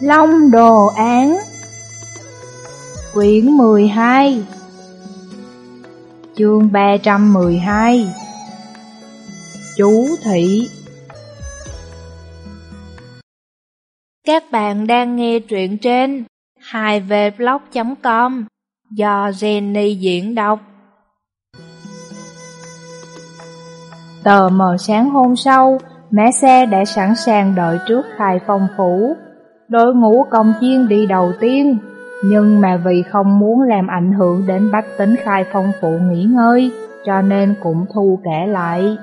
Long Đồ Án. Quyển 12 Chương 312 Chú Thị Các bạn đang nghe truyện trên 2vblog.com do Jenny diễn đọc. Tờ mờ sáng hôm sau, mẹ xe đã sẵn sàng đợi trước khai phong phủ. Đội ngũ công chiên đi đầu tiên, nhưng mà vì không muốn làm ảnh hưởng đến bách tính khai phong phụ nghỉ ngơi, cho nên cũng thu kể lại.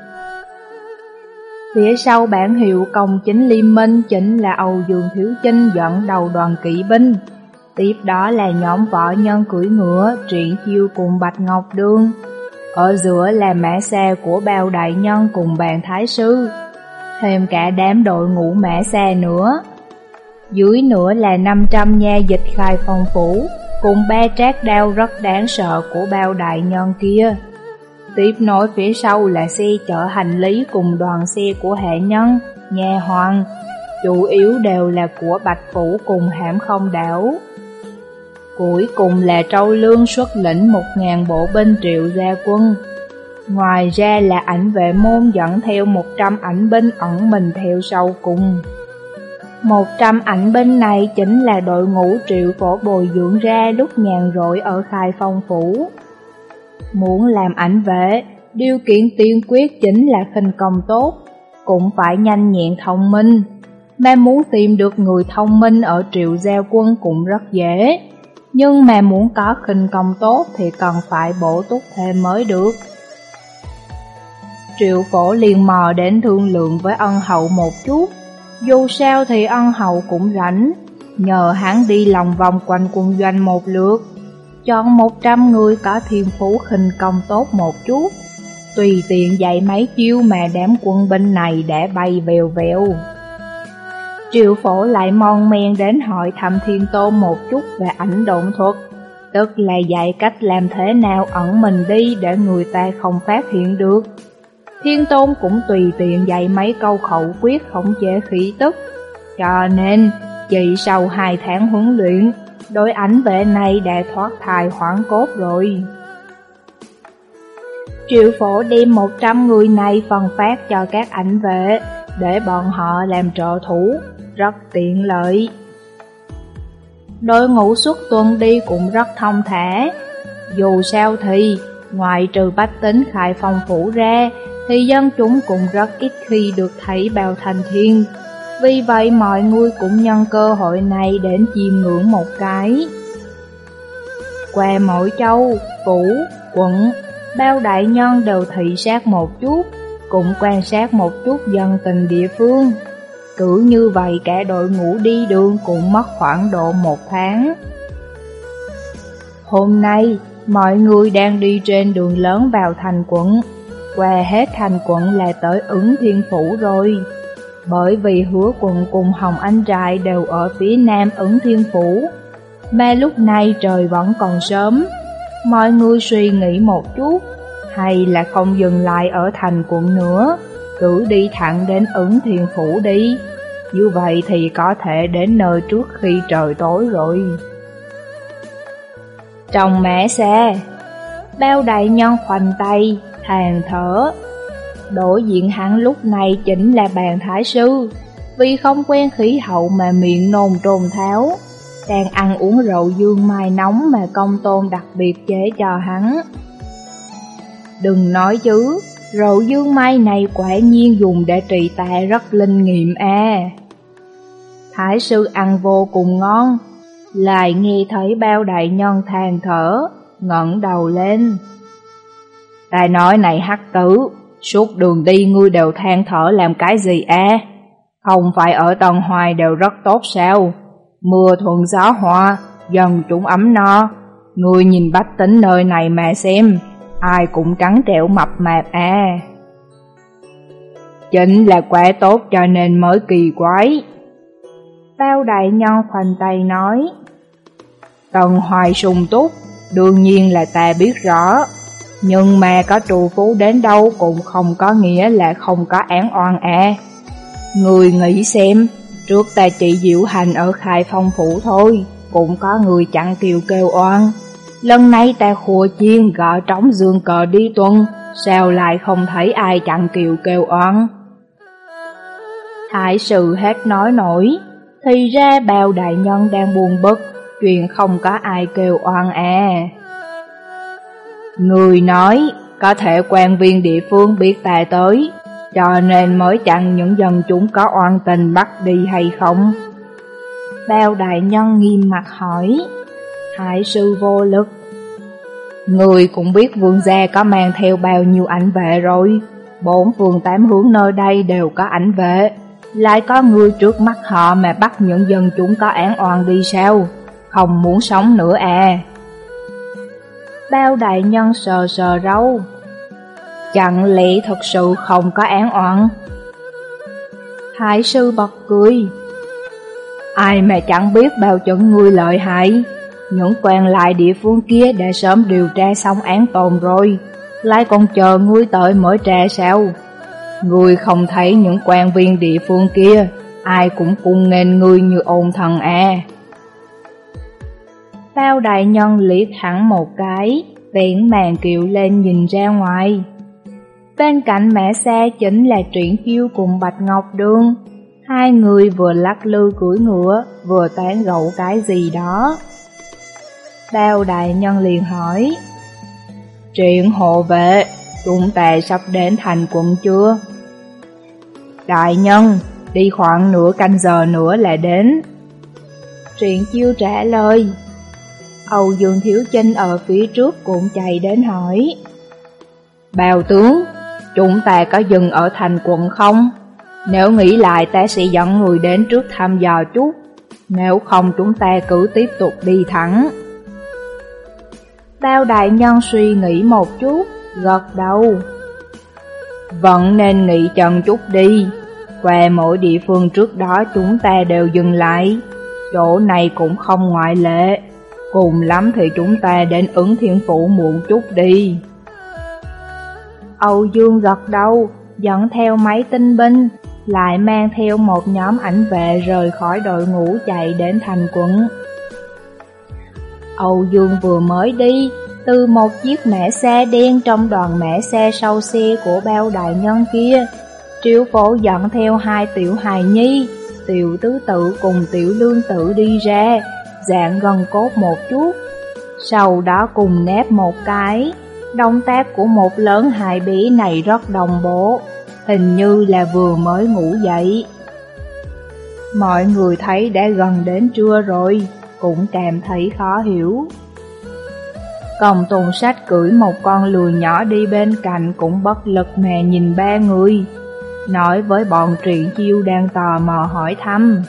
Phía sau bản hiệu công chính liên minh chính là Âu Dương Thiếu Chinh dẫn đầu đoàn kỵ binh. Tiếp đó là nhóm võ nhân cưỡi ngựa, triển chiêu cùng Bạch Ngọc Đương. Ở giữa là mã xe của bao đại nhân cùng bàn thái sư. Thêm cả đám đội ngũ mã xe nữa. Dưới nữa là 500 nha dịch khai phong phủ, cùng ba trác đao rất đáng sợ của bao đại nhân kia. Tiếp nối phía sau là xe chở hành lý cùng đoàn xe của hệ nhân, nhà hoàng, chủ yếu đều là của Bạch Phủ cùng hãm không đảo. Cuối cùng là Trâu Lương xuất lĩnh một ngàn bộ binh triệu gia quân. Ngoài ra là ảnh vệ môn dẫn theo một trăm ảnh binh ẩn mình theo sau cùng. Một trăm ảnh binh này chính là đội ngũ triệu phổ bồi dưỡng ra lúc nhàn rỗi ở khai phong phủ. Muốn làm ảnh vệ, điều kiện tiên quyết chính là khinh công tốt, cũng phải nhanh nhẹn thông minh. Mà muốn tìm được người thông minh ở triệu giao quân cũng rất dễ, nhưng mà muốn có khinh công tốt thì cần phải bổ túc thêm mới được. Triệu phổ liền mò đến thương lượng với ân hậu một chút, dù sao thì ân hậu cũng rảnh, nhờ hắn đi lòng vòng quanh quân doanh một lượt, chọn 100 người có thiên phú khinh công tốt một chút, tùy tiện dạy mấy chiêu mà đám quân binh này đã bay vèo vèo. Triệu phổ lại mon men đến hỏi thăm thiên tôn một chút về ảnh độn thuật, tức là dạy cách làm thế nào ẩn mình đi để người ta không phát hiện được. Thiên tôn cũng tùy tiện dạy mấy câu khẩu quyết khống chế khí tức, cho nên chỉ sau hai tháng huấn luyện, đối ảnh vệ này đã thoát thai hoảng cốt rồi. Triệu phổ đem 100 người này phân phát cho các ảnh vệ, để bọn họ làm trợ thủ, rất tiện lợi. Đội ngũ xuất tuần đi cũng rất thông thả, dù sao thì, ngoài trừ bách tính khai phong phủ ra, thì dân chúng cũng rất ít khi được thấy bào thành thiên, vì vậy mọi người cũng nhân cơ hội này đến chiêm ngưỡng một cái. Qua mỗi châu, phủ, quận, bao đại nhân đều thị sát một chút, cũng quan sát một chút dân tình địa phương. Cứ như vậy cả đội ngũ đi đường cũng mất khoảng độ một tháng. Hôm nay, mọi người đang đi trên đường lớn vào thành quận. Qua hết thành quận là tới ứng thiên phủ rồi bởi vì hứa quận cùng Hồng Anh Trại đều ở phía nam ứng thiên phủ. Mà lúc này trời vẫn còn sớm, mọi người suy nghĩ một chút, hay là không dừng lại ở thành quận nữa, cứ đi thẳng đến ứng thiên phủ đi. Như vậy thì có thể đến nơi trước khi trời tối rồi. Trong mẹ xe, bao đại nhân khoanh tay, thàn thở, Đối diện hắn lúc này chính là bàn thái sư, vì không quen khí hậu mà miệng nôn trồn tháo, đang ăn uống rượu dương mai nóng mà công tôn đặc biệt chế cho hắn. Đừng nói chứ, rượu dương mai này quả nhiên dùng để trị tà rất linh nghiệm à. Thái sư ăn vô cùng ngon, lại nghe thấy bao đại nhân than thở, ngẩng đầu lên. Ta nói này hắc tử, Suốt đường đi ngươi đều than thở làm cái gì à? Không phải ở tầng Hoài đều rất tốt sao? Mưa thuận gió hòa, dần chúng ấm no. Ngươi nhìn bách tính nơi này mà xem, ai cũng trắng trẻo mập mạp à. Chính là quá tốt cho nên mới kỳ quái. tao đại nhân khoanh tay nói. Tần hoài sung túc, đương nhiên là ta biết rõ. Nhưng mà có trù phú đến đâu cũng không có nghĩa là không có án oan à. Người nghĩ xem, Trước ta chỉ diệu hành ở khai phong phủ thôi, cũng có người chặn kiều kêu oan. Lần này ta khua chiên gõ trống dương cờ đi tuần, sao lại không thấy ai chặn kiều kêu oan? Thái sự hết nói nổi, thì ra bao đại nhân đang buồn bực, chuyện không có ai kêu oan à. Người nói, có thể quan viên địa phương biết ta tới, cho nên mới chặn những dân chúng có oan tình bắt đi hay không? Bao đại nhân nghiêm mặt hỏi, Hải sư vô lực. Người cũng biết vương gia có mang theo bao nhiêu ảnh vệ rồi, bốn phường tám hướng nơi đây đều có ảnh vệ. Lại có người trước mắt họ mà bắt những dân chúng có án oan đi sao? Không muốn sống nữa à? Bao đại nhân sờ sờ râu. Chẳng lẽ thật sự không có án oan? Hải sư bật cười. Ai mà chẳng biết bao chuẩn người lợi hại. Những quan lại địa phương kia đã sớm điều tra xong án tồn rồi, lại còn chờ ngươi tội mới tra sao? Ngươi không thấy những quan viên địa phương kia, ai cũng cung nghênh ngươi như ôn thần à. Bao đại nhân liếc thẳng một cái, vẹn màn kiệu lên nhìn ra ngoài. Bên cạnh mẹ xe chính là truyện chiêu cùng Bạch Ngọc đương, Hai người vừa lắc lư cưỡi ngựa, vừa tán gẫu cái gì đó. Bao đại nhân liền hỏi, Triển hộ vệ, chúng ta sắp đến thành quận chưa? Đại nhân, đi khoảng nửa canh giờ nữa là đến. Truyện chiêu trả lời. Âu Dương Thiếu Chinh ở phía trước cũng chạy đến hỏi. Bào tướng, chúng ta có dừng ở thành quận không? Nếu nghĩ lại ta sẽ dẫn người đến trước thăm dò chút, nếu không chúng ta cứ tiếp tục đi thẳng. Bao đại nhân suy nghĩ một chút, gật đầu. Vẫn nên nghĩ chân chút đi, qua mỗi địa phương trước đó chúng ta đều dừng lại, chỗ này cũng không ngoại lệ. Cùng lắm thì chúng ta đến ứng thiên phủ muộn chút đi. Âu Dương gật đầu, dẫn theo mấy tinh binh, lại mang theo một nhóm ảnh vệ rời khỏi đội ngũ chạy đến thành quận. Âu Dương vừa mới đi, từ một chiếc mẹ xe đen trong đoàn mẹ xe sau xe của bao đại nhân kia, triệu phổ dẫn theo hai tiểu hài nhi, tiểu tứ tự cùng tiểu lương tự đi ra, dạng gần cốt một chút. Sau đó cùng nép một cái, động tác của một lớn hài bí này rất đồng bộ, hình như là vừa mới ngủ dậy. Mọi người thấy đã gần đến trưa rồi, cũng cảm thấy khó hiểu. Công tùng sách cưỡi một con lùi nhỏ đi bên cạnh cũng bất lực mà nhìn ba người, nói với bọn truyện chiêu đang tò mò hỏi thăm.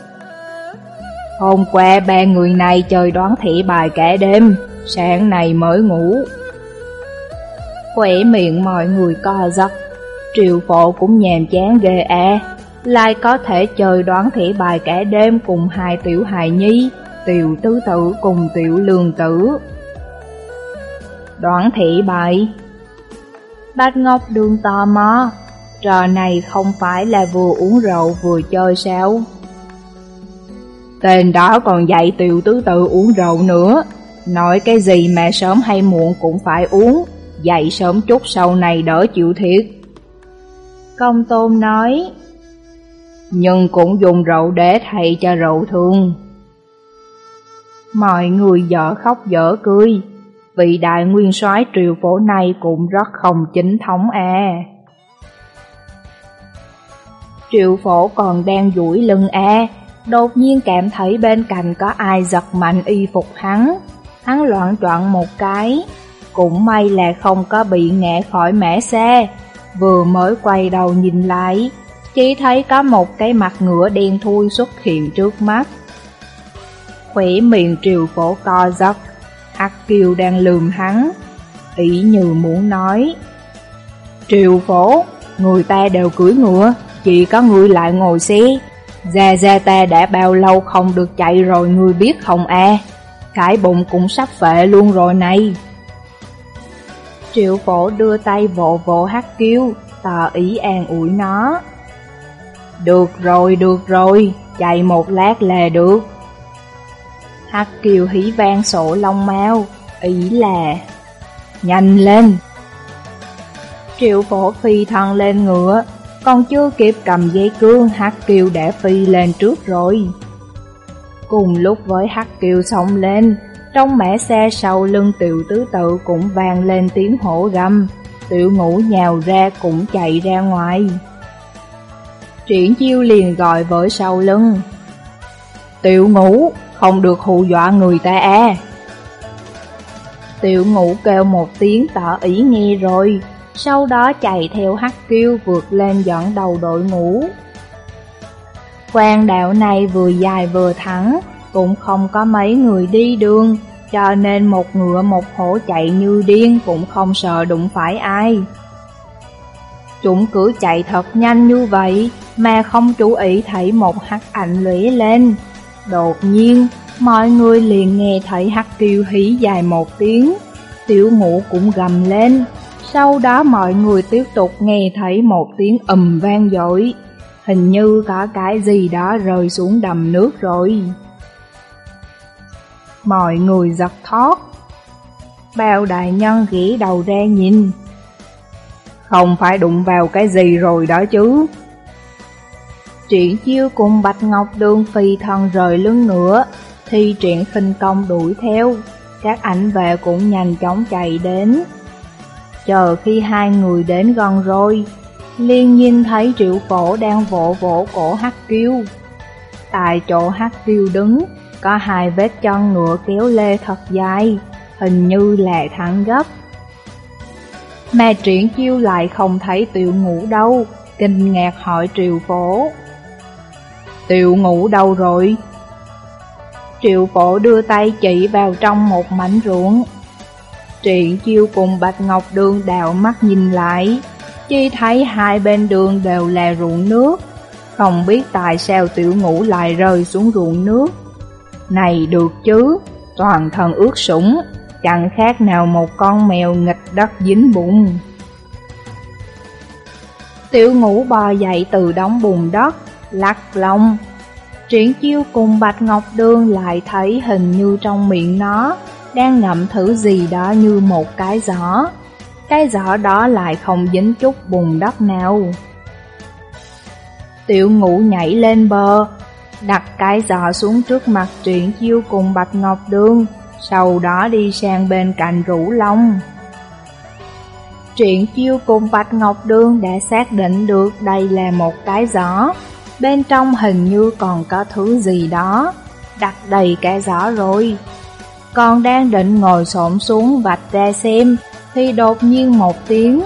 Hôm qua ba người này chơi đoán thị bài cả đêm, sáng nay mới ngủ. Khỏe miệng mọi người co giật, triều phổ cũng nhàm chán ghê à, lại có thể chơi đoán thị bài cả đêm cùng hai tiểu hài nhi, tiểu tứ tử cùng tiểu lương tử. Đoán thị bài Bát Ngọc Đường tò mò, trò này không phải là vừa uống rượu vừa chơi sao? Tên đó còn dạy tiểu tứ tự uống rượu nữa. Nói cái gì mà sớm hay muộn cũng phải uống. Dạy sớm chút sau này đỡ chịu thiệt. Công tôn nói, Nhưng cũng dùng rượu để thay cho rượu thương. Mọi người dở khóc dở cười. Vị đại nguyên soái triều phổ này cũng rất không chính thống à. Triệu phổ còn đang duỗi lưng à đột nhiên cảm thấy bên cạnh có ai giật mạnh y phục hắn. Hắn loạn trọn một cái, cũng may là không có bị ngã khỏi mẻ xe. Vừa mới quay đầu nhìn lại, chỉ thấy có một cái mặt ngựa đen thui xuất hiện trước mắt. Khỏe miệng triều phổ co giật, Hắc Kiều đang lườm hắn, ý như muốn nói. Triều phổ, người ta đều cưỡi ngựa, chỉ có người lại ngồi xe, Gia Gia ta đã bao lâu không được chạy rồi ngươi biết không a? Cái bụng cũng sắp phệ luôn rồi này. Triệu phổ đưa tay vỗ vỗ hát kêu, tỏ ý an ủi nó. Được rồi, được rồi, chạy một lát là được. Hắc Kiều hỉ vang sổ lông mau, ý là Nhanh lên! Triệu phổ phi thân lên ngựa, còn chưa kịp cầm dây cương Hắc Kiều đã phi lên trước rồi. Cùng lúc với Hắc Kiều xông lên, trong mẻ xe sau lưng tiểu tứ tự cũng vang lên tiếng hổ gầm, tiểu ngũ nhào ra cũng chạy ra ngoài. Triển chiêu liền gọi với sau lưng. Tiểu ngũ, không được hù dọa người ta à. Tiểu ngũ kêu một tiếng tỏ ý nghe rồi, sau đó chạy theo hắc kiêu vượt lên dẫn đầu đội ngũ. Quan đạo này vừa dài vừa thẳng, cũng không có mấy người đi đường, cho nên một ngựa một hổ chạy như điên cũng không sợ đụng phải ai. Chúng cứ chạy thật nhanh như vậy mà không chú ý thấy một hắc ảnh lũy lên. Đột nhiên, mọi người liền nghe thấy hắc kêu hí dài một tiếng, tiểu ngũ cũng gầm lên. Sau đó mọi người tiếp tục nghe thấy một tiếng ầm vang dội, hình như có cái gì đó rơi xuống đầm nước rồi. Mọi người giật thót. Bao đại nhân ghé đầu ra nhìn. Không phải đụng vào cái gì rồi đó chứ. Triển chiêu cùng Bạch Ngọc Đường phi thần rời lưng nữa, thì triển khinh công đuổi theo. Các ảnh vệ cũng nhanh chóng chạy đến. Chờ khi hai người đến gần rồi, liên nhìn thấy triệu phổ đang vỗ vỗ cổ hắc kiêu. Tại chỗ hắc kiêu đứng, có hai vết chân ngựa kéo lê thật dài, hình như là thẳng gấp. Mà triển chiêu lại không thấy tiểu ngủ đâu, kinh ngạc hỏi triệu phổ. Tiểu ngủ đâu rồi? Triệu phổ đưa tay chỉ vào trong một mảnh ruộng. Triển chiêu cùng Bạch Ngọc Đường đào mắt nhìn lại, chỉ thấy hai bên đường đều là ruộng nước. Không biết tại sao tiểu ngũ lại rơi xuống ruộng nước. Này được chứ, toàn thân ướt sũng, chẳng khác nào một con mèo nghịch đất dính bụng. Tiểu ngũ bò dậy từ đống bùn đất, lắc lông. Triển chiêu cùng Bạch Ngọc Đường lại thấy hình như trong miệng nó đang ngậm thứ gì đó như một cái giỏ. Cái giỏ đó lại không dính chút bùn đất nào. Tiểu ngũ nhảy lên bờ, đặt cái giỏ xuống trước mặt Triển Chiêu cùng Bạch Ngọc Đường, sau đó đi sang bên cạnh Rủ Long. Triển Chiêu cùng Bạch Ngọc Đường đã xác định được đây là một cái giỏ, bên trong hình như còn có thứ gì đó, đặt đầy cái giỏ rồi. Còn đang định ngồi xổm xuống vạch ra xem, thì đột nhiên một tiếng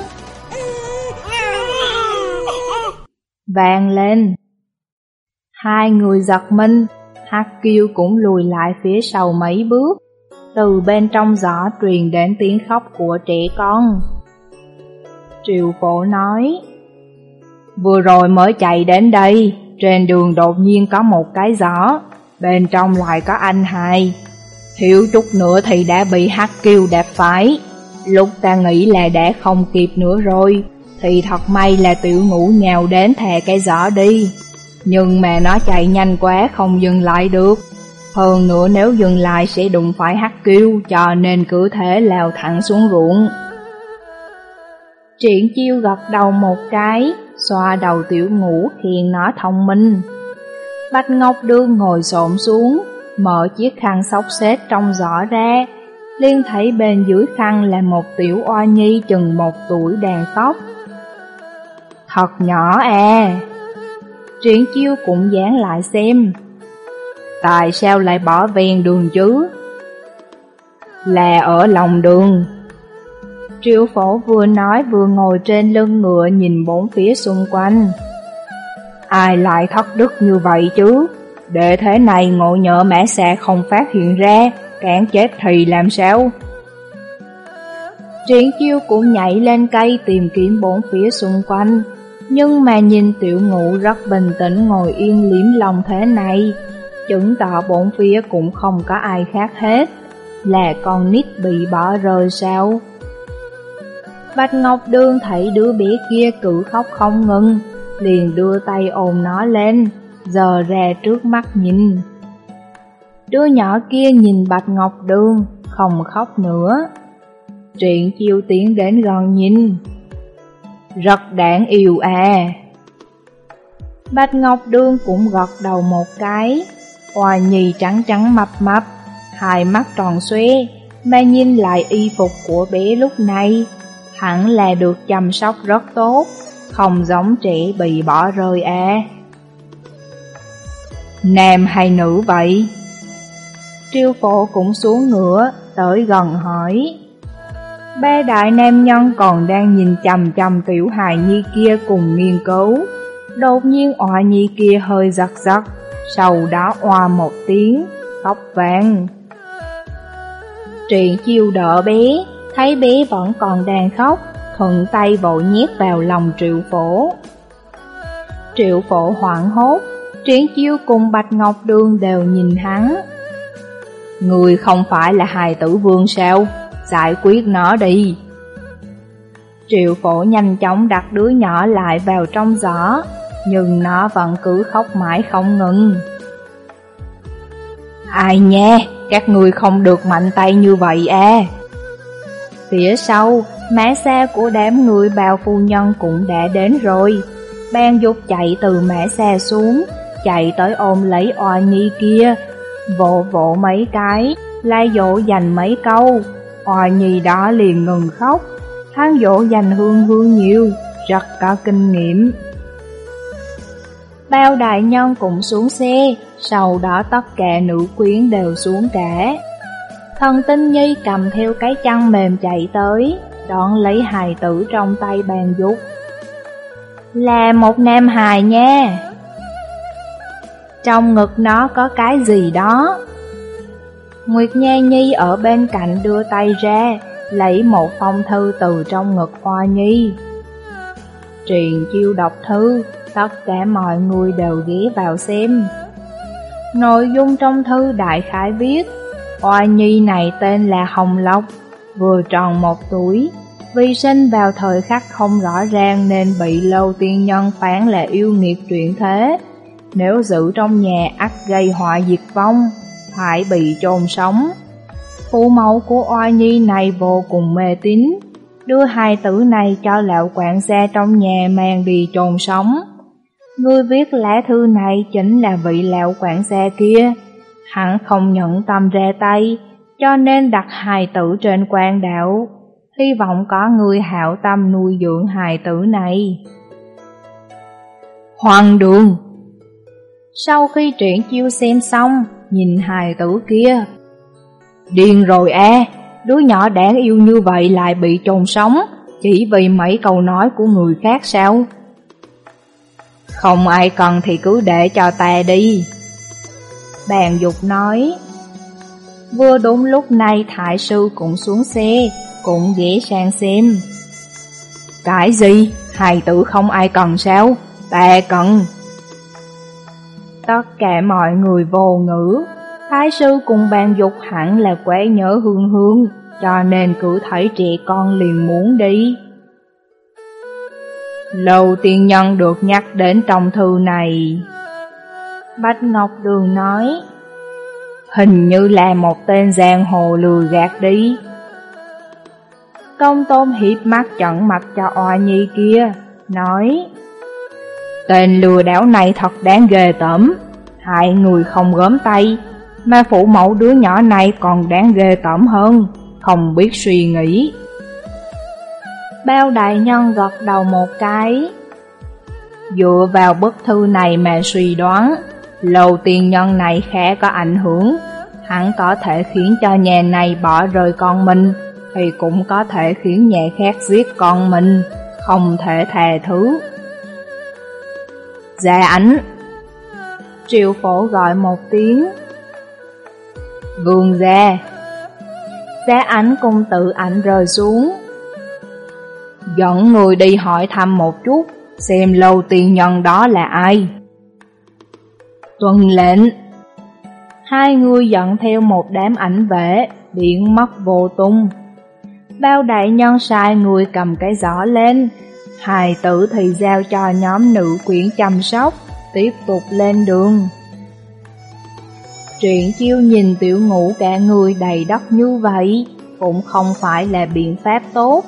vang lên. Hai người giật mình, Hắc Kiêu cũng lùi lại phía sau mấy bước. Từ bên trong giỏ truyền đến tiếng khóc của trẻ con. Triều phổ nói, Vừa rồi mới chạy đến đây, trên đường đột nhiên có một cái giỏ, bên trong lại có anh hai. Thiếu chút nữa thì đã bị Hắc Kiêu đạp phải. Lúc ta nghĩ là đã không kịp nữa rồi, thì thật may là tiểu ngũ nhào đến thè cái giỏ đi. Nhưng mà nó chạy nhanh quá không dừng lại được Hơn nữa nếu dừng lại sẽ đụng phải hắc kiêu Cho nên cứ thế lao thẳng xuống ruộng Triển chiêu gật đầu một cái Xoa đầu tiểu ngủ khiến nó thông minh Bạch Ngọc Đương ngồi xổm xuống Mở chiếc khăn xốc xếp trong giỏ ra. Liên thấy bên dưới khăn là một tiểu oa nhi chừng một tuổi đàn tóc. Thật nhỏ à. Triển chiêu cũng dán lại xem. Tại sao lại bỏ ven đường chứ? Là ở lòng đường. Triệu phổ vừa nói vừa ngồi trên lưng ngựa nhìn bốn phía xung quanh. Ai lại thất đức như vậy chứ? Để thế này ngộ nhỡ mã xà không phát hiện ra, Cản chết thì làm sao? Triển chiêu cũng nhảy lên cây tìm kiếm bốn phía xung quanh, nhưng mà nhìn tiểu ngũ rất bình tĩnh ngồi yên liếm lòng thế này, Chứng tỏ bốn phía cũng không có ai khác hết, Là con nít bị bỏ rơi sao Bạch Ngọc Đương thấy đứa bé kia cử khóc không ngừng, Liền đưa tay ôm nó lên giờ ra trước mắt nhìn. Đứa nhỏ kia nhìn Bạch Ngọc Đường, không khóc nữa. Truyện chiêu tiến đến gần nhìn. Rất đáng yêu à. Bạch Ngọc Đường cũng gật đầu một cái, Hoa nhì trắng trắng mập mập, hai mắt tròn xoe, mà nhìn lại y phục của bé lúc này, hẳn là được chăm sóc rất tốt, không giống trẻ bị bỏ rơi à. Nam hay nữ vậy? Triêu phổ cũng xuống ngựa, tới gần hỏi. Ba đại nam nhân còn đang nhìn chầm chầm tiểu hài nhi kia cùng nghiên cứu. Đột nhiên ọa nhi kia hơi giật giật, sau đó oa một tiếng, tóc vàng. Truyện chiêu đỡ bé, thấy bé vẫn còn đang khóc, thuận tay vội nhét vào lòng triệu phổ. Triệu phổ hoảng hốt, Triển chiêu cùng Bạch Ngọc Đường đều nhìn hắn. Người không phải là hài tử vương sao, giải quyết nó đi. Triệu phổ nhanh chóng đặt đứa nhỏ lại vào trong giỏ, nhưng nó vẫn cứ khóc mãi không ngừng. Ai nha, các người không được mạnh tay như vậy à. Phía sau, mã xe của đám người bào phu nhân cũng đã đến rồi. Ban dục chạy từ mã xe xuống, chạy tới ôm lấy oa nhi kia, vỗ vỗ mấy cái, lai dỗ dành mấy câu. Oa nhi đó liền ngừng khóc, hắn dỗ dành hương hương nhiều, rất có kinh nghiệm. Bao đại nhân cũng xuống xe, sau đó tất cả nữ quyến đều xuống cả. Thần tinh nhi cầm theo cái chăn mềm chạy tới, đón lấy hài tử trong tay bàn dục. Là một nam hài nha. Trong ngực nó có cái gì đó. Nguyệt Nha Nhi ở bên cạnh đưa tay ra, lấy một phong thư từ trong ngực Hoa Nhi. Truyền chiêu đọc thư, tất cả mọi người đều ghé vào xem. Nội dung trong thư đại khái viết, Hoa Nhi này tên là Hồng Lộc, vừa tròn một tuổi, vì sinh vào thời khắc không rõ ràng nên bị lâu tiên nhân phán là yêu nghiệt truyện thế. Nếu giữ trong nhà ắt gây họa diệt vong, phải bị chôn sống. Phụ mẫu của oai Nhi này vô cùng mê tín, đưa hai tử này cho lão quản gia trong nhà mang đi chôn sống. Người viết lá thư này chính là vị lão quản gia kia. Hắn không nhận tâm ra tay, cho nên đặt hài tử trên quan đạo, hy vọng có người hảo tâm nuôi dưỡng hài tử này. Hoàng đường sau khi truyện chiêu xem xong, nhìn hài tử kia. Điên rồi e đứa nhỏ đáng yêu như vậy lại bị trồn sống, chỉ vì mấy câu nói của người khác sao? Không ai cần thì cứ để cho ta đi. Bàn dục nói. Vừa đúng lúc này thải sư cũng xuống xe, cũng ghé sang xem. Cái gì? Hài tử không ai cần sao? Ta cần. Tất cả mọi người vô ngữ, Thái sư cùng bàn dục hẳn là quẻ nhớ hương hương, cho nên cứ thấy trẻ con liền muốn đi. Lâu tiên nhân được nhắc đến trong thư này. Bách Ngọc Đường nói, hình như là một tên giang hồ lừa gạt đi. Công tôn hiếp mắt trận mặt cho oa nhi kia, nói, Tên lừa đảo này thật đáng ghê tởm, hại người không gớm tay, mà phụ mẫu đứa nhỏ này còn đáng ghê tởm hơn, không biết suy nghĩ. Bao đại nhân gật đầu một cái. Dựa vào bức thư này mà suy đoán, lầu tiền nhân này khẽ có ảnh hưởng, hắn có thể khiến cho nhà này bỏ rơi con mình, thì cũng có thể khiến nhà khác giết con mình, không thể thề thứ. Dạ ảnh. Triệu phổ gọi một tiếng. Vương ra Giá ảnh cùng tự ảnh rơi xuống. Dẫn người đi hỏi thăm một chút, Xem lâu tiền nhân đó là ai. Tuần lệnh. Hai người dẫn theo một đám ảnh vệ Biển mất vô tung. Bao đại nhân sai người cầm cái giỏ lên Hài tử thì giao cho nhóm nữ quyển chăm sóc tiếp tục lên đường. Truyện chiêu nhìn tiểu ngũ cả người đầy đất như vậy, cũng không phải là biện pháp tốt.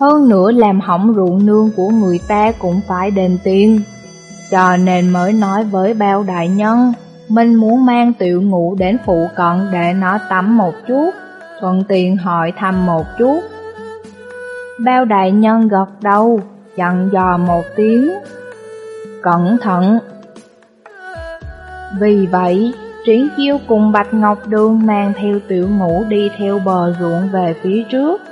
Hơn nữa làm hỏng ruộng nương của người ta cũng phải đền tiền. Cho nên mới nói với bao đại nhân, mình muốn mang tiểu ngũ đến phụ cận để nó tắm một chút, thuận tiện hỏi thăm một chút. Bao đại nhân gật đầu, dặn dò một tiếng. Cẩn thận! Vì vậy, Triển Chiêu cùng Bạch Ngọc Đường mang theo tiểu ngũ đi theo bờ ruộng về phía trước.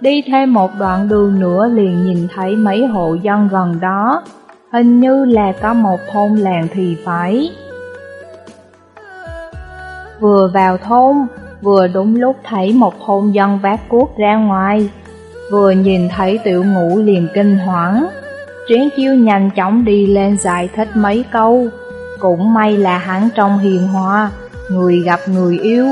Đi thêm một đoạn đường nữa liền nhìn thấy mấy hộ dân gần đó, hình như là có một thôn làng thì phải. Vừa vào thôn, vừa đúng lúc thấy một thôn dân vác cuốc ra ngoài, vừa nhìn thấy tiểu ngũ liền kinh hoảng. Triển chiêu nhanh chóng đi lên giải thích mấy câu, cũng may là hắn trong hiền hòa, người gặp người yêu.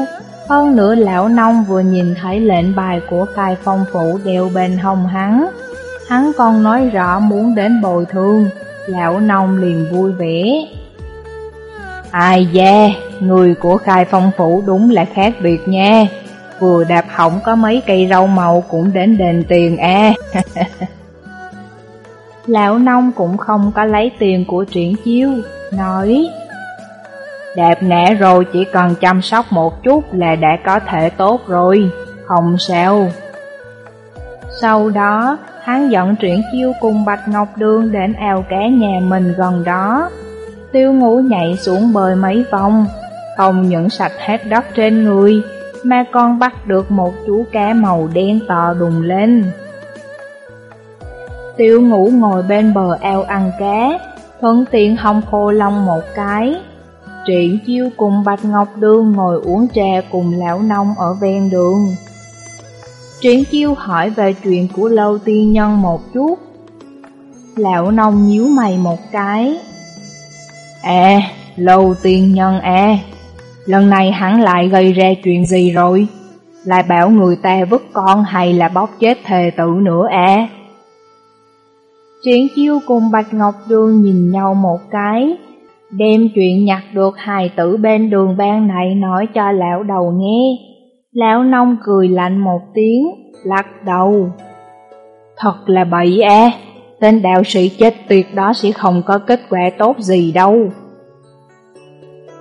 Hơn nữa lão nông vừa nhìn thấy lệnh bài của cai phong phủ đeo bên hông hắn. Hắn còn nói rõ muốn đến bồi thương, lão nông liền vui vẻ. Ai da, người của khai phong phủ đúng là khác biệt nha. Vừa đạp hỏng có mấy cây rau màu cũng đến đền tiền à. Lão nông cũng không có lấy tiền của triển chiêu, nói Đẹp nẻ rồi chỉ cần chăm sóc một chút là đã có thể tốt rồi, không sao. Sau đó, hắn dẫn triển chiêu cùng Bạch Ngọc Đường đến ao cá nhà mình gần đó. Tiêu ngũ nhảy xuống bơi mấy vòng, không những sạch hết đất trên người, mà còn bắt được một chú cá màu đen to đùng lên. Tiểu ngũ ngồi bên bờ ao ăn cá, thuận tiện hong khô lông một cái. Triển chiêu cùng Bạch Ngọc Đương ngồi uống trà cùng lão nông ở ven đường. Triển chiêu hỏi về chuyện của lâu tiên nhân một chút. Lão nông nhíu mày một cái. À, lâu tiên nhân à, lần này hắn lại gây ra chuyện gì rồi? Lại bảo người ta vứt con hay là bóp chết thề tử nữa à? Triển chiêu cùng Bạch Ngọc Đường nhìn nhau một cái, đem chuyện nhặt được hài tử bên đường ban này nói cho lão đầu nghe. Lão nông cười lạnh một tiếng, lắc đầu. Thật là bậy à, tên đạo sĩ chết tuyệt đó sẽ không có kết quả tốt gì đâu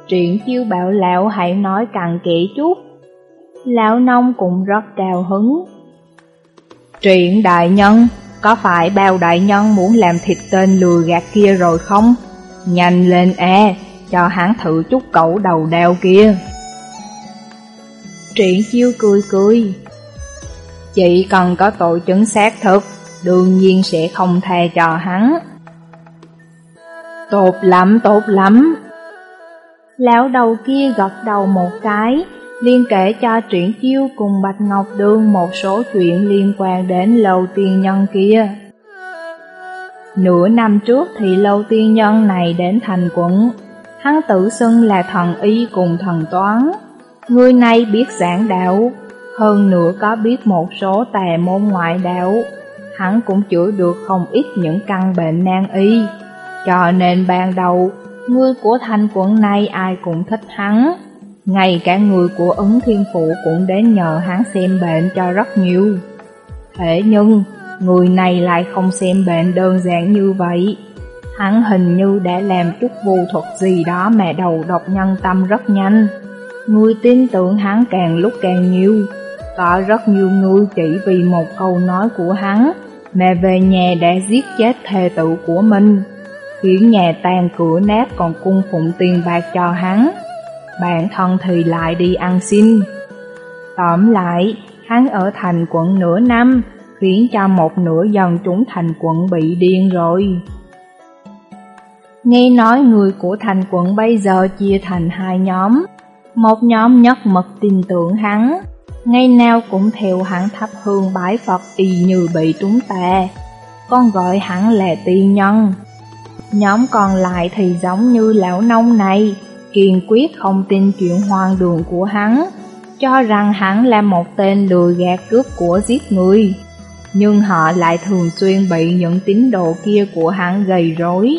truyện chiêu bảo lão hãy nói cặn kỹ chút. Lão nông cũng rất cao hứng. truyện đại nhân, có phải bao đại nhân muốn làm thịt tên lừa gạt kia rồi không? Nhanh lên e, cho hắn thử chút cẩu đầu đeo kia. Triển chiêu cười cười. Chỉ cần có tội chứng xác thực, đương nhiên sẽ không thề cho hắn. Tốt lắm, tốt lắm. Lão đầu kia gật đầu một cái, liên kể cho Triển Chiêu cùng Bạch Ngọc Đường một số chuyện liên quan đến lầu tiên nhân kia. Nửa năm trước thì lâu tiên nhân này đến thành quận, hắn tự xưng là thần y cùng thần toán. Người này biết giảng đạo, hơn nữa có biết một số tà môn ngoại đạo, hắn cũng chữa được không ít những căn bệnh nan y. Cho nên ban đầu, người của thành quận này ai cũng thích hắn. Ngay cả người của ứng thiên phụ cũng đến nhờ hắn xem bệnh cho rất nhiều. Thế nhưng, người này lại không xem bệnh đơn giản như vậy. Hắn hình như đã làm chút vô thuật gì đó mà đầu độc nhân tâm rất nhanh. Người tin tưởng hắn càng lúc càng nhiều. Có rất nhiều người chỉ vì một câu nói của hắn mà về nhà đã giết chết thề tự của mình, khiến nhà tan cửa nát còn cung phụng tiền bạc cho hắn. Bản thân thì lại đi ăn xin. Tóm lại, hắn ở thành quận nửa năm, khiến cho một nửa dân chúng thành quận bị điên rồi. Nghe nói người của thành quận bây giờ chia thành hai nhóm, một nhóm nhất mật tin tưởng hắn, ngày nào cũng theo hắn thắp hương bái Phật y như bị trúng tà, con gọi hắn là tiên nhân. Nhóm còn lại thì giống như lão nông này, kiên quyết không tin chuyện hoang đường của hắn, cho rằng hắn là một tên lừa gạt cướp của giết người nhưng họ lại thường xuyên bị những tín đồ kia của hắn gây rối.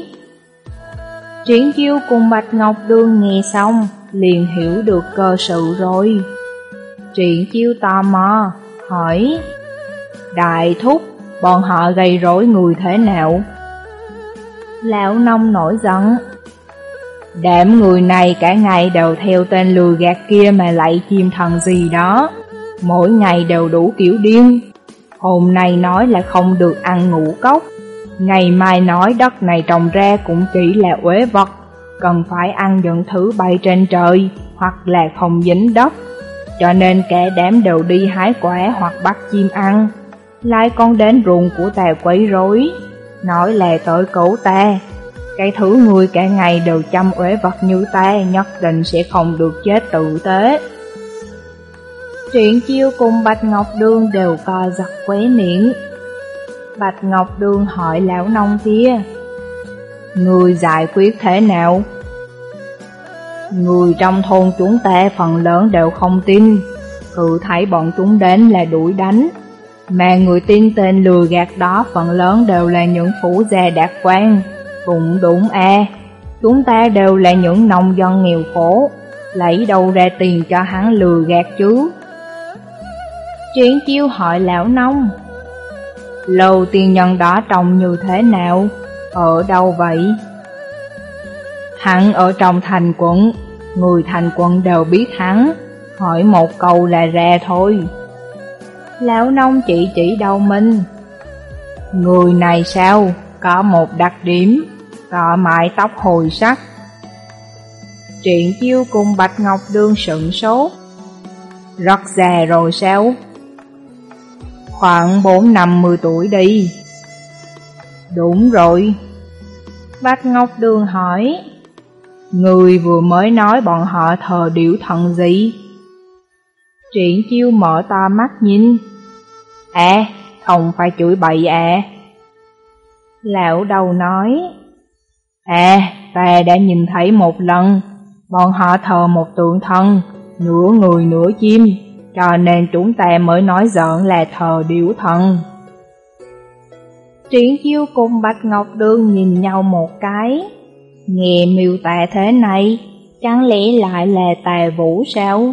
Triển chiêu cùng Bạch Ngọc đương nghe xong, liền hiểu được cơ sự rồi. Triển chiêu tò mò, hỏi Đại thúc, bọn họ gây rối người thế nào? Lão nông nổi giận. Đám người này cả ngày đều theo tên lừa gạt kia mà lại chim thần gì đó. Mỗi ngày đều đủ kiểu điên. Hôm nay nói là không được ăn ngũ cốc. Ngày mai nói đất này trồng ra cũng chỉ là uế vật. Cần phải ăn những thứ bay trên trời, Hoặc là không dính đất. Cho nên cả đám đều đi hái quả hoặc bắt chim ăn. Lại con đến ruộng của ta quấy rối. Nói là tội cậu ta. Cái thứ người cả ngày đều chăm uế vật như ta, Nhất định sẽ không được chết tự tế. Truyện chiêu cùng Bạch Ngọc Đường đều co giật quế miệng Bạch Ngọc Đường hỏi lão nông kia Người giải quyết thế nào? Người trong thôn chúng ta phần lớn đều không tin. Cứ thấy bọn chúng đến là đuổi đánh. Mà người tin tên lừa gạt đó phần lớn đều là những phủ gia đạt quan. Cũng đúng à Chúng ta đều là những nông dân nghèo khổ. Lấy đâu ra tiền cho hắn lừa gạt chứ? Triển chiêu hỏi lão nông. Lầu tiên nhân đó trông như thế nào? Ở đâu vậy? Hắn ở trong thành quận, người thành quận đều biết hắn, hỏi một câu là ra thôi. Lão nông chỉ chỉ đầu mình. Người này sao? Có một đặc điểm, có mái tóc hồi sắc. Triển chiêu cùng Bạch Ngọc Đương sững sốt. Rất già rồi sao? Khoảng bốn năm mươi tuổi đi Đúng rồi Bạch Ngọc Đường hỏi Người vừa mới nói bọn họ thờ điểu thần gì Triển chiêu mở to mắt nhìn À, không phải chửi bậy à Lão đầu nói À, ta đã nhìn thấy một lần Bọn họ thờ một tượng thần Nửa người nửa chim cho nên chúng ta mới nói giỡn là thờ điểu thần. Triển chiêu cùng Bạch Ngọc đương nhìn nhau một cái, nghe miêu tả thế này, chẳng lẽ lại là tà vũ sao?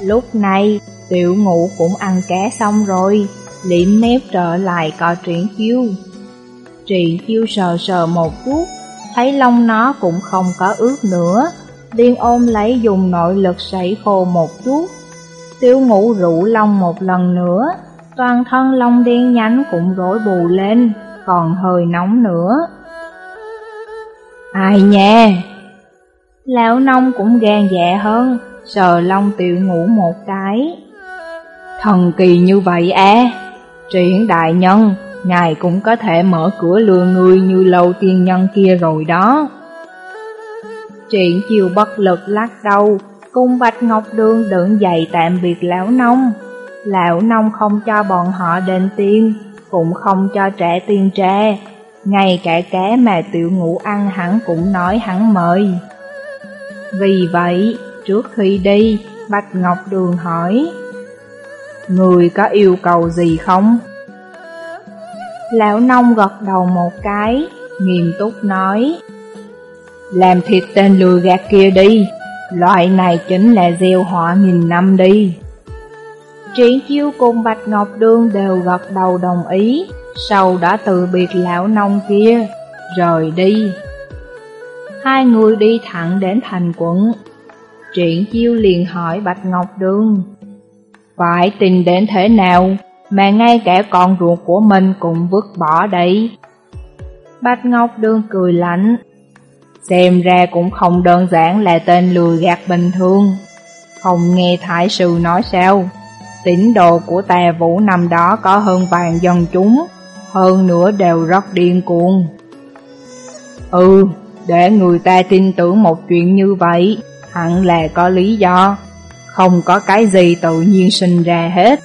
Lúc này, tiểu ngũ cũng ăn cá xong rồi, liệm mép trở lại coi triển chiêu. Triển chiêu sờ sờ một chút, thấy lông nó cũng không có ướt nữa, liền ôm lấy dùng nội lực sấy khô một chút, tiểu ngủ rủ lông một lần nữa, toàn thân lông đen nhánh cũng rối bù lên, còn hơi nóng nữa. Ai nha? Lão nông cũng gan dạ hơn, sờ long tiểu ngủ một cái. Thần kỳ như vậy e. à, triển đại nhân, ngài cũng có thể mở cửa lừa người như lâu tiên nhân kia rồi đó. Triển chiều bất lực lắc đầu, Cung Bạch Ngọc Đường đứng dậy tạm biệt lão nông. Lão nông không cho bọn họ đền tiên cũng không cho trẻ tiền tre. Ngay cả cá mà tiểu ngũ ăn hắn cũng nói hắn mời. Vì vậy, trước khi đi, Bạch Ngọc Đường hỏi, Người có yêu cầu gì không? Lão nông gật đầu một cái, nghiêm túc nói, Làm thịt tên lừa gạt kia đi, Loại này chính là gieo họa nghìn năm đi. Triển chiêu cùng Bạch Ngọc Đương đều gật đầu đồng ý, sau đã từ biệt lão nông kia, rời đi. Hai người đi thẳng đến thành quận. Triển chiêu liền hỏi Bạch Ngọc Đương, phải tình đến thế nào mà ngay cả con ruột của mình cũng vứt bỏ đấy Bạch Ngọc Đương cười lạnh, Xem ra cũng không đơn giản là tên lừa gạt bình thường. Không nghe Thái sư nói sao? Tín đồ của tà vũ năm đó có hơn vàng dân chúng Hơn nữa đều rất điên cuồng. Ừ, để người ta tin tưởng một chuyện như vậy Hẳn là có lý do Không có cái gì tự nhiên sinh ra hết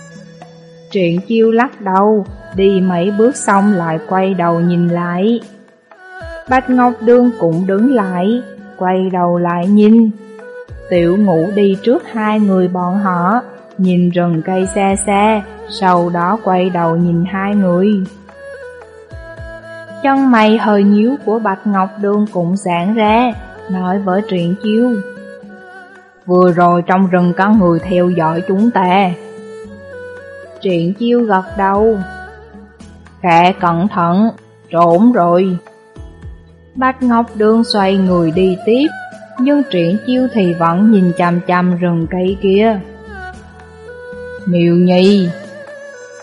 Truyện chiêu lắc đầu Đi mấy bước xong lại quay đầu nhìn lại Bạch Ngọc Đương cũng đứng lại, quay đầu lại nhìn. Tiểu ngũ đi trước hai người bọn họ, nhìn rừng cây xa xa, sau đó quay đầu nhìn hai người. Chân mày hơi nhíu của Bạch Ngọc đương cũng giãn ra, nói với Truyện Chiêu. Vừa rồi trong rừng có người theo dõi chúng ta. Triển Chiêu gật đầu. Khẽ cẩn thận, trốn rồi. Bạch Ngọc đương xoay người đi tiếp, nhưng Triển Chiêu thì vẫn nhìn chằm chằm rừng cây kia. Miêu Nhi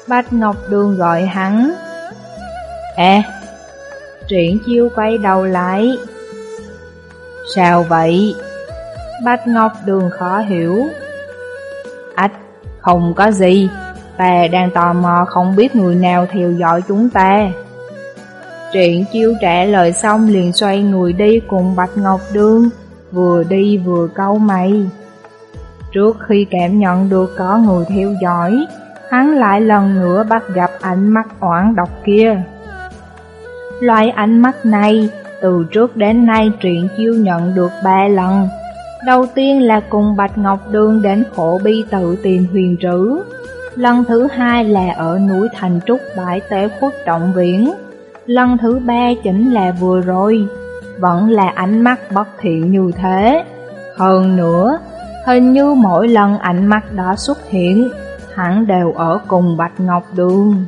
Bạch Ngọc đương gọi hắn Ê Triển chiêu quay đầu lại Sao vậy? Bạch Ngọc Đường khó hiểu. Ách, không có gì. Ta đang tò mò không biết người nào theo dõi chúng ta. Triển chiêu trả lời xong liền xoay người đi cùng Bạch Ngọc Đường Vừa đi vừa câu mày. Trước khi cảm nhận được có người theo dõi Hắn lại lần nữa bắt gặp ánh mắt oán độc kia. Loại ánh mắt này, từ trước đến nay truyện chiêu nhận được ba lần. Đầu tiên là cùng Bạch Ngọc Đường đến khổ bi tự tìm huyền trữ. Lần thứ hai là ở núi Thành Trúc bãi tế khuất trọng viễn. Lần thứ ba chính là vừa rồi, vẫn là ánh mắt bất thiện như thế. Hơn nữa, hình như mỗi lần ánh mắt đó xuất hiện, hắn đều ở cùng Bạch Ngọc Đường.